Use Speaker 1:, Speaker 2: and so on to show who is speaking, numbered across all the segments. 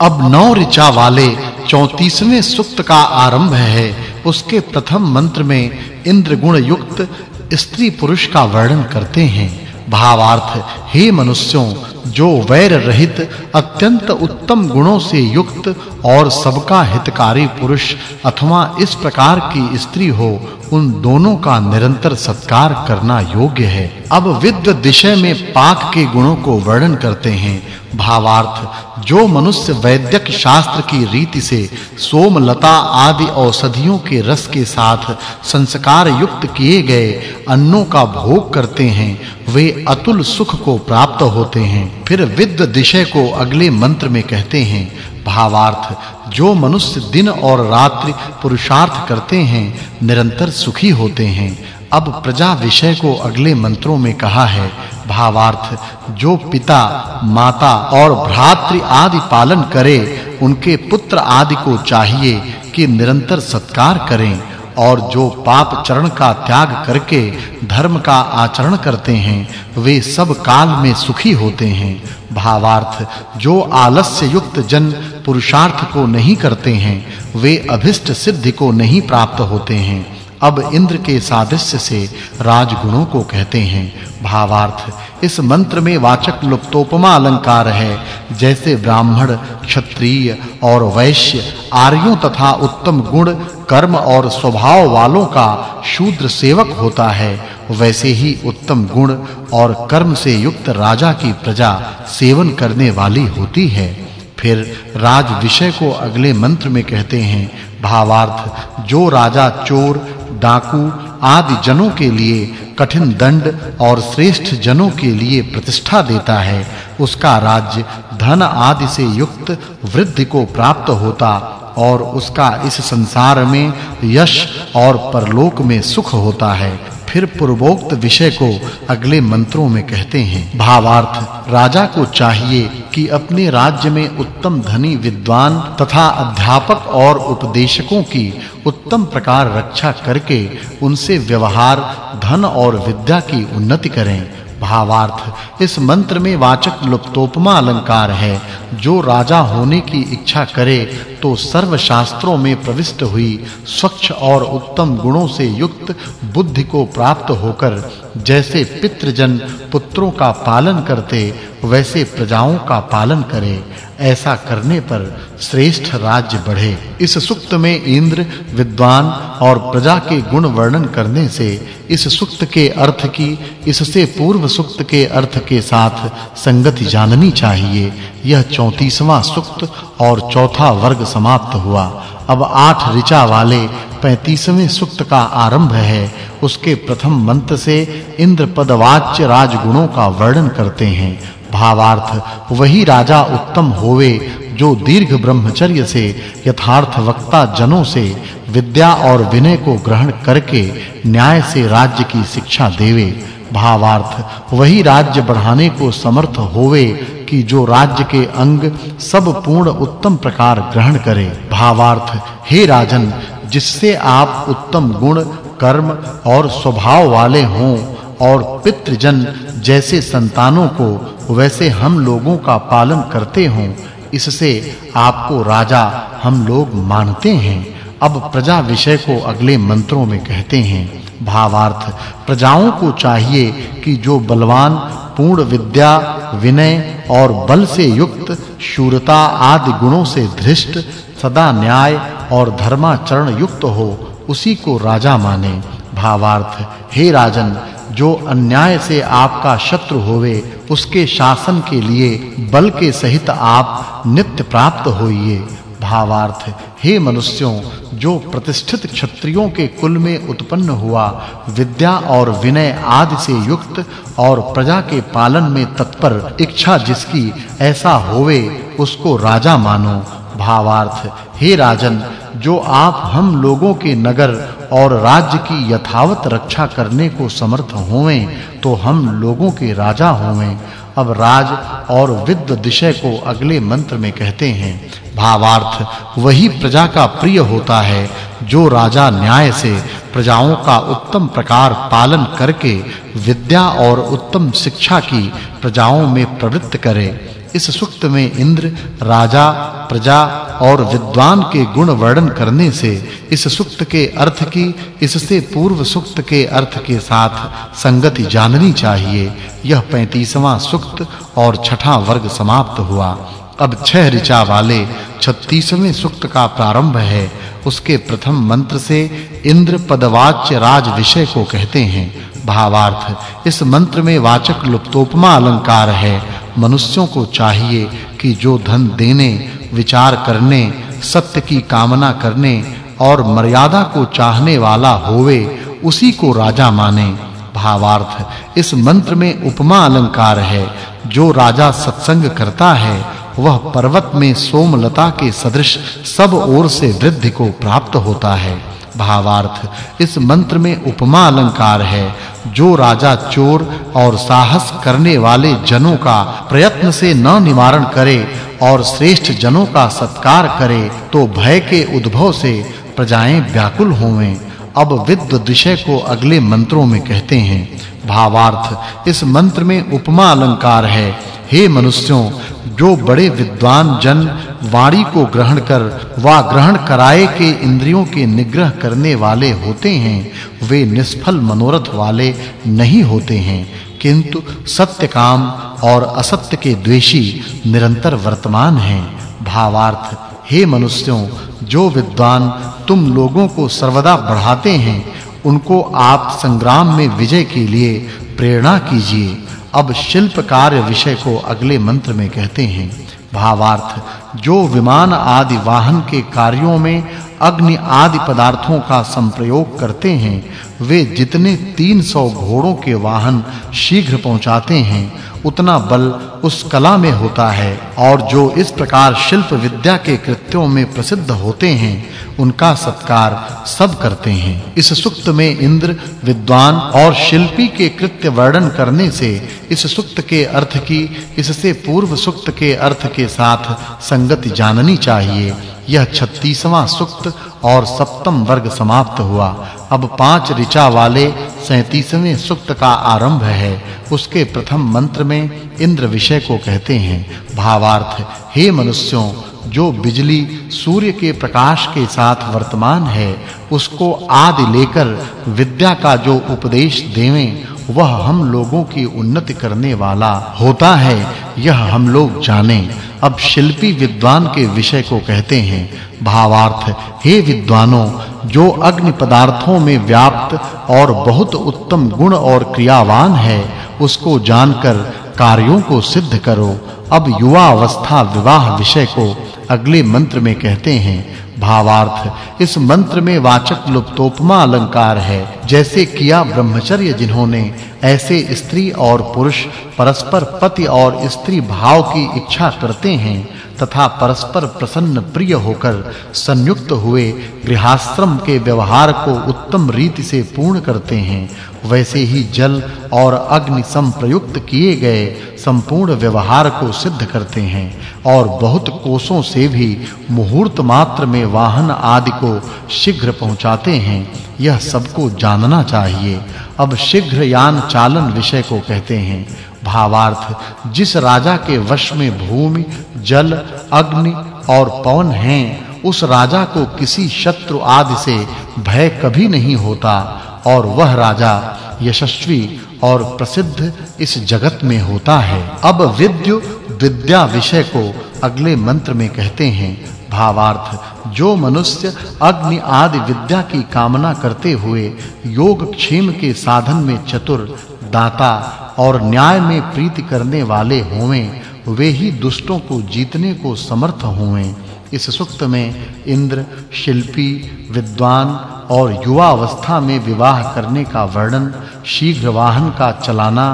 Speaker 1: अब नौ ऋचा वाले 34वें सूक्त का आरंभ है। उसके प्रथम मंत्र में इंद्र गुण युक्त स्त्री पुरुष का वर्णन करते हैं। भावार्थ, हे मनुष्यों, जो वैर रहित, अत्यंत उत्तम गुणों से युक्त और सबका हितकारी पुरुष अथवा इस प्रकार की स्त्री हो, उन दोनों का निरंतर सत्कार करना योग्य है। अब विद्व दिशय में पाक के गुणों को वर्णन करते हैं। भावार्थ, जो मनुष्य वैद्यक शास्त्र की रीति से सोमलता आदि औषधियों के रस के साथ संस्कार युक्त किए गए अन्नों का भोग करते हैं, वे अतुल सुख को प्राप्त होते हैं। फिर विद्व दिशय को अगले मंत्र में कहते हैं, भावार्थ, जो मनुष्य दिन और रात्रि पुरुषार्थ करते हैं, निरंतर सुखी होते हैं। अब प्रजा विषय को अगले मंत्रों में कहा है। भावार्थ, जो पिता, माता और भ्रातृ आदि पालन करे, उनके पुत्र आदि को चाहिए कि निरंतर सत्कार करें और जो पाप चरण का त्याग करके धर्म का आचरण करते हैं, वे सब काल में सुखी होते हैं। भावार्थ, जो आलस्य युक्त जन पुरुषार्थ को नहीं करते हैं, वे अभिष्ट सिद्धि को नहीं प्राप्त होते हैं। अब इंद्र के सादृश्य से राजगुणों को कहते हैं। भावार्थ, इस मंत्र में वाचक् लुप्तोपमा अलंकार है। जैसे ब्राह्मण, क्षत्रिय और वैश्य आर्यों तथा उत्तम गुण, कर्म और स्वभाव वालों का शूद्र सेवक होता है, वैसे ही उत्तम गुण और कर्म से युक्त राजा की प्रजा सेवन करने वाली होती है। फिर राज विषय को अगले मंत्र में कहते हैं। भावार्थ, जो राजा चोर डाकू आदि जनों के लिए कठिन दंड और श्रेष्ठ जनों के लिए प्रतिष्ठा देता है। उसका राज्य धन आदि से युक्त वृद्धि को प्राप्त होता और उसका इस संसार में यश और परलोक में सुख होता है। फिर पूर्वोक्त विषय को अगले मंत्रों में कहते हैं। भावार्थ, राजा को चाहिए कि अपने राज्य में उत्तम धनी विद्वान तथा अध्यापक और उपदेशकों की उत्तम प्रकार रक्षा करके उनसे व्यवहार, धन और विद्या की उन्नति करें। भावार्थ, इस मंत्र में वाचक् लुप्तोपमा अलंकार है। जो राजा होने की इच्छा करे तो सर्व शास्त्रों में प्रविष्ट हुई स्वच्छ और उत्तम गुणों से युक्त बुद्धि को प्राप्त होकर जैसे पितृजन पुत्रों का पालन करते, वैसे प्रजाओं का पालन करे, ऐसा करने पर श्रेष्ठ राज्य बढ़े। इस सुक्त में इंद्र, विद्वान और प्रजा के गुण वर्णन करने से इस सुक्त के अर्थ की, इससे पूर्व सुक्त के अर्थ के साथ संगति जाननी चाहिए। यह 34वां सुक्त और चौथा वर्ग समाप्त हुआ। अब आठ ऋचा वाले 35वें सुक्त का आरंभ है। उसके प्रथम मंत्र से इंद्र पदवाच्य राजगुणों का वर्णन करते हैं। भावार्थ, वही राजा उत्तम होवे जो दीर्घ ब्रह्मचर्य से, यथार्थ वक्ता जनों से, विद्या और विनय को ग्रहण करके न्याय से राज्य की शिक्षा देवे। भावार्थ। वही राज्य बढ़ाने को समर्थ होवे कि जो राज्य के अंग सब पूर्ण उत्तम प्रकार ग्रहण करे। भावार्थ, हे राजन, जिससे आप उत्तम गुण, कर्म और स्वभाव वाले हों और पितृजन जैसे संतानों को वैसे हम लोगों का पालन करते हों, इससे आपको राजा हम लोग मानते हैं। अब प्रजा विषय को अगले मंत्रों में कहते हैं। भावार्थ। प्रजाओं को चाहिए कि जो बलवान, पूर्ण विद्या, विनय और बल से युक्त, शूरता आदि गुणों से धृष्ट, सदा न्याय और धर्माचरण युक्त हो, उसी को राजा माने। भावार्थ, हे राजन, जो अन्याय से आपका शत्रु होवे, उसके शासन के लिए बल के सहित आप नित्य प्राप्त होइए। भावार्थ, हे मनुष्यों, जो प्रतिष्ठित क्षत्रियों के कुल में उत्पन्न हुआ, विद्या और विनय आदि से युक्त और प्रजा के पालन में तत्पर इच्छा जिसकी ऐसा होवे, उसको राजा मानो। भावार्थ, हे राजन, जो आप हम लोगों के नगर और राज्य की यथावत रक्षा करने को समर्थ होवें तो हम लोगों के राजा होवें। अब राज और विद्व दिशय को अगले मंत्र में कहते हैं, भावार्थ, वही प्रजा का प्रिय होता है, जो राजा न्याय से प्रजाओं का उत्तम प्रकार पालन करके विद्या और उत्तम शिक्षा की प्रजाओं में प्रवृत्त करे। इस सुक्त में इंद्र, राजा, प्रजा और विद्वान के गुण वर्णन करने से इस सुक्त के अर्थ की, इससे पूर्व सुक्त के अर्थ के साथ संगति जाननी चाहिए। यह 35वां सुक्त और छठा वर्ग समाप्त हुआ। अब छह ऋचा वाले 36वें सुक्त का प्रारंभ है। उसके प्रथम मंत्र से इंद्र पदवाच्य राज विषय को कहते हैं। भावार्थ, इस मंत्र में वाचक् लुप्तोपमा अलंकार है। मनुष्यों को चाहिए कि जो धन देने, विचार करने, सत्य की कामना करने और मर्यादा को चाहने वाला होवे, उसी को राजा माने। भावार्थ, इस मंत्र में उपमा अलंकार है। जो राजा सत्संग करता है, वह पर्वत में सोमलता के सदृश सब ओर से वृद्धि को प्राप्त होता है। भावार्थ। इस मंत्र में उपमा अलंकार है, जो राजा चोर और साहस करने वाले जनों का प्रयत्न से न निवारण करे और श्रेष्ठ जनों का सत्कार करे तो भय के उद्भव से प्रजाएँ व्याकुल होवें। अब विद्व विषय को अगले मंत्रों में कहते हैं। भावार्थ, इस मंत्र में उपमा अलंकार है हे मनुष्यों, जो बड़े विद्वान जन वाणी को ग्रहण कर वा ग्रहण कराए के इंद्रियों के निग्रह करने वाले होते हैं, वे निष्फल मनोरथ वाले नहीं होते हैं। किंतु सत्य काम और असत्य के द्वेषी निरंतर वर्तमान हैं। भावार्थ, हे मनुष्यों, जो विद्वान तुम लोगों को सर्वदा बढ़ाते हैं, उनको आप संग्राम में विजय के लिए प्रेरणा कीजिए। अब शिल्प कार्य विषय को अगले मंत्र में कहते हैं। भावार्थ, जो विमान आदि वाहन के कार्यों में अग्नि आदि पदार्थों का संप्रयोग करते हैं, वे जितने 300 घोड़ों के वाहन शीघ्र पहुंचाते हैं, उतना बल उस कला में होता है। और जो इस प्रकार शिल्प विद्या के कृत्यों में प्रसिद्ध होते हैं, उनका सत्कार सब करते हैं। इस सुक्त में इंद्र, विद्वान और शिल्पी के कृत्य वर्णन करने से इस सुक्त के अर्थ की, इससे पूर्व सुक्त के अर्थ के साथ संगति जाननी चाहिए। यह 36वां सुक्त और सप्तम वर्ग समाप्त हुआ। अब पाँच ऋचा वाले 37वें सुक्त का आरंभ है। उसके प्रथम मंत्र में इंद्र विषय को कहते हैं, भावार्थ, हे मनुष्यों, जो बिजली सूर्य के प्रकाश के साथ वर्तमान है, उसको आदि लेकर विद्या का जो उपदेश देवें, वह हम लोगों की उन्नति करने वाला होता है, यह हम लोग जानें। अब शिल्पी विद्वान के विषय को कहते हैं, भावार्थ, हे विद्वानों, जो अग्नि पदार्थों में व्याप्त और बहुत उत्तम गुण और क्रियावान है, उसको जानकर कार्यों को सिद्ध करो। अब युवा अवस्था विवाह विषय को अगले मंत्र में कहते हैं भावार्थ। इस मंत्र में वाचक् लुप्तोपमा अलंकार है। जैसे किया ब्रह्मचर्य जिन्होंने, ऐसे स्त्री और पुरुष परस्पर पति और स्त्री भाव की इच्छा करते हैं। तथा परस्पर प्रसन्न प्रिय होकर संयुक्त हुए गृहाश्रम के व्यवहार को उत्तम रीति से पूर्ण करते हैं, वैसे ही जल और अग्नि संप्रयुक्त किए गए संपूर्ण व्यवहार को सिद्ध करते हैं और बहुत कोसों से भी मुहूर्त मात्र में वाहन आदि को शीघ्र पहुंचाते हैं, यह सबको जानना चाहिए। अब शीघ्र यान चालन विषय को कहते हैं। भावार्थ, जिस राजा के वश में भूमि, जल, अग्नि और पवन हैं, उस राजा को किसी शत्रु आदि से भय कभी नहीं होता, और वह राजा यशस्वी और प्रसिद्ध इस जगत में होता है। अब विद्यु, विद्या विषय को अगले मंत्र में कहते हैं। भावार्थ, जो मनुष्य अग्नि आदि विद्या की कामना करते हुए योग क्षेम के साधन में चतुर दाता और न्याय में प्रीति करने वाले होवें, वे ही दुष्टों को जीतने को समर्थ होवें। इस सुक्त में इंद्र, शिल्पी, विद्वान और युवा अवस्था में विवाह करने का वर्णन, शीघ्र वाहन का चलाना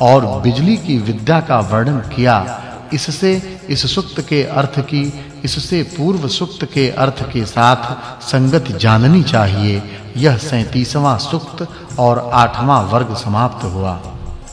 Speaker 1: और बिजली की विद्या का वर्णन किया। इससे इस सुक्त के अर्थ की इससे पूर्व सुक्त के अर्थ के साथ संगति जाननी चाहिए। यह 37वां सुक्त और 8वां वर्ग समाप्त हुआ।